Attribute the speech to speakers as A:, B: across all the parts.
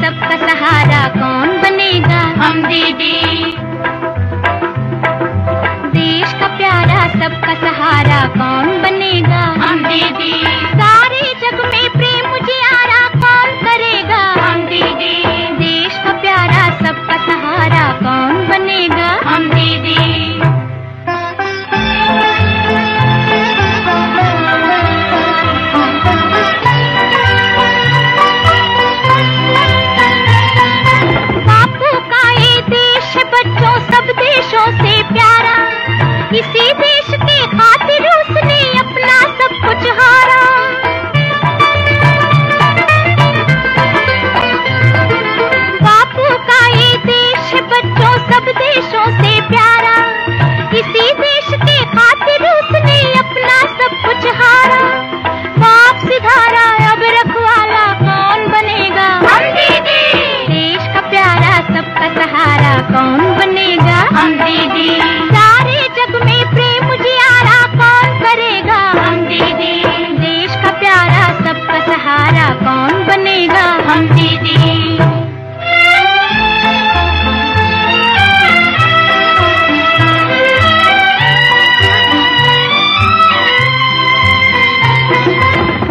A: सबका सहारा कौन बनेगा? हम दीदी। देश का प्यारा सबका सहारा कौन बनेगा? हम दीदी। सबका सहारा कौन बनेगा? हम दीदी सारे जग में प्रेम मुझे आरा कौन करेगा? हम दीदी देश का प्यारा सबका सहारा कौन बनेगा? हम दीदी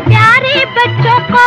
A: प्यारे बच्चों को